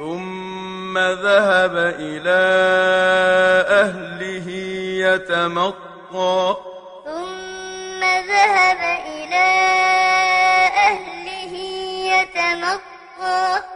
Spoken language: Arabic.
ثم ذهب إلى أهله يتمطى ثم ذهب إلى أهله يتمطى